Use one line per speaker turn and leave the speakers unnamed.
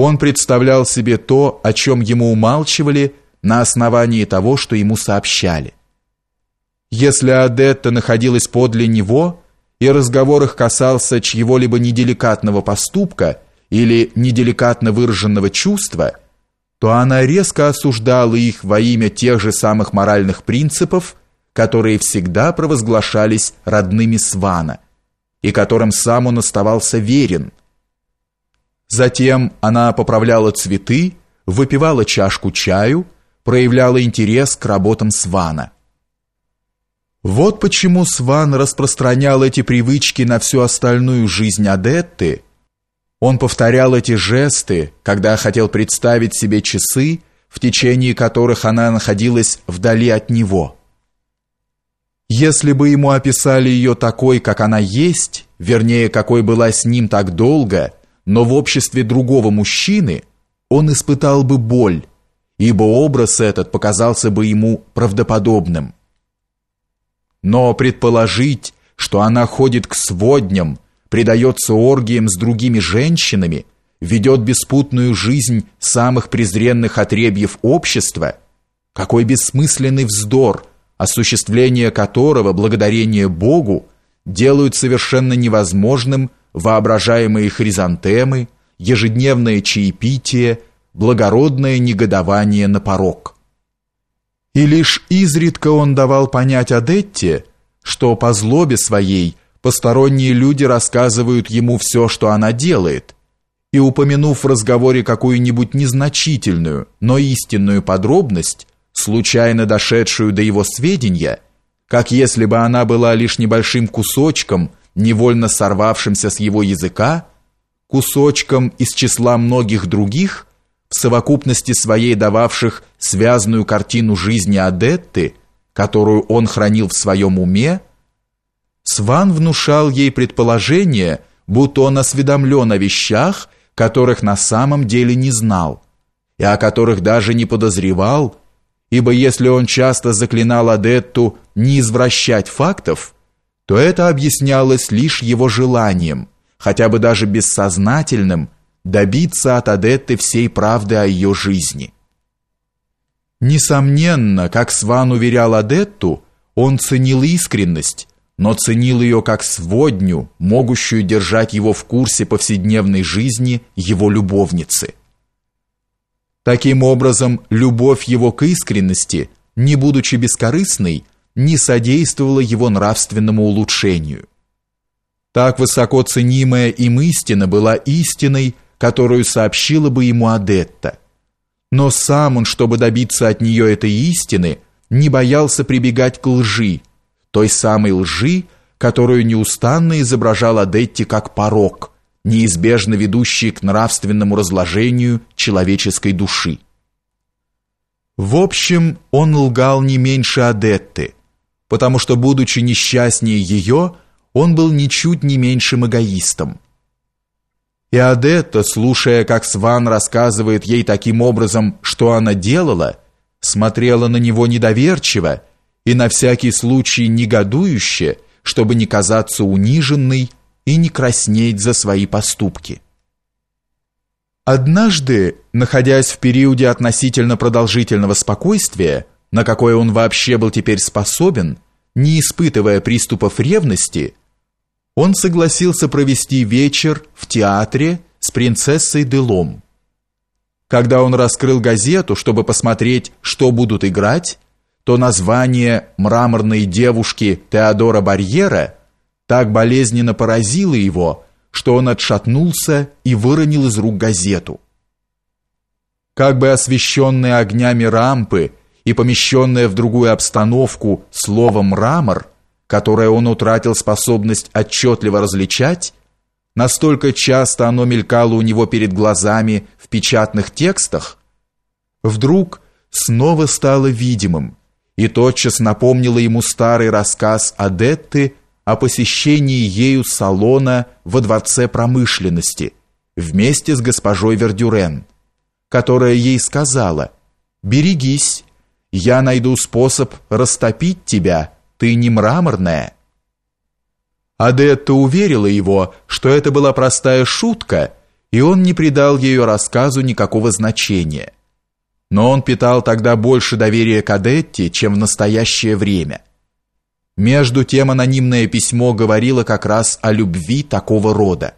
Он представлял себе то, о чем ему умалчивали, на основании того, что ему сообщали. Если Адетта находилась подле него, и разговор их касался чьего-либо неделикатного поступка или неделикатно выраженного чувства, то она резко осуждала их во имя тех же самых моральных принципов, которые всегда провозглашались родными Свана, и которым сам он оставался верен. Затем она поправляла цветы, выпивала чашку чаю, проявляла интерес к работам Свана. Вот почему Сван распространял эти привычки на всю остальную жизнь Адетты. Он повторял эти жесты, когда хотел представить себе часы, в течение которых она находилась вдали от него. Если бы ему описали ее такой, как она есть, вернее, какой была с ним так долго, но в обществе другого мужчины, он испытал бы боль, ибо образ этот показался бы ему правдоподобным. Но предположить, что она ходит к сводням, предается оргиям с другими женщинами, ведет беспутную жизнь самых презренных отребьев общества, какой бессмысленный вздор, осуществление которого, благодарение Богу, делают совершенно невозможным воображаемые хризантемы, ежедневное чаепитие, благородное негодование на порог. И лишь изредка он давал понять Адетте, что по злобе своей посторонние люди рассказывают ему все, что она делает, и упомянув в разговоре какую-нибудь незначительную, но истинную подробность, случайно дошедшую до его сведения, как если бы она была лишь небольшим кусочком, невольно сорвавшимся с его языка, кусочком из числа многих других, в совокупности своей дававших связанную картину жизни Адетты, которую он хранил в своем уме, Сван внушал ей предположение, будто он осведомлен о вещах, которых на самом деле не знал, и о которых даже не подозревал, ибо если он часто заклинал Адетту не извращать фактов, то это объяснялось лишь его желанием, хотя бы даже бессознательным, добиться от Адетты всей правды о ее жизни. Несомненно, как Сван уверял Адетту, он ценил искренность, но ценил ее как сводню, могущую держать его в курсе повседневной жизни его любовницы. Таким образом, любовь его к искренности, не будучи бескорыстной, не содействовала его нравственному улучшению. Так высоко ценимая им истина была истиной, которую сообщила бы ему Адетта. Но сам он, чтобы добиться от нее этой истины, не боялся прибегать к лжи, той самой лжи, которую неустанно изображал Адетте как порок, неизбежно ведущий к нравственному разложению человеческой души. В общем, он лгал не меньше Адетты, потому что, будучи несчастнее ее, он был ничуть не меньшим эгоистом. И Адетта, слушая, как Сван рассказывает ей таким образом, что она делала, смотрела на него недоверчиво и на всякий случай негодующе, чтобы не казаться униженной и не краснеть за свои поступки. Однажды, находясь в периоде относительно продолжительного спокойствия, на какое он вообще был теперь способен, не испытывая приступов ревности, он согласился провести вечер в театре с принцессой Делом. Когда он раскрыл газету, чтобы посмотреть, что будут играть, то название «Мраморные девушки» Теодора Барьера так болезненно поразило его, что он отшатнулся и выронил из рук газету. Как бы освещенные огнями рампы и помещенное в другую обстановку слово «мрамор», которое он утратил способность отчетливо различать, настолько часто оно мелькало у него перед глазами в печатных текстах, вдруг снова стало видимым и тотчас напомнило ему старый рассказ Адетты о посещении ею салона во дворце промышленности вместе с госпожой Вердюрен, которая ей сказала «Берегись, я найду способ растопить тебя» ты не мраморная». Адетта уверила его, что это была простая шутка, и он не придал ее рассказу никакого значения. Но он питал тогда больше доверия к Адетте, чем в настоящее время. Между тем анонимное письмо говорило как раз о любви такого рода.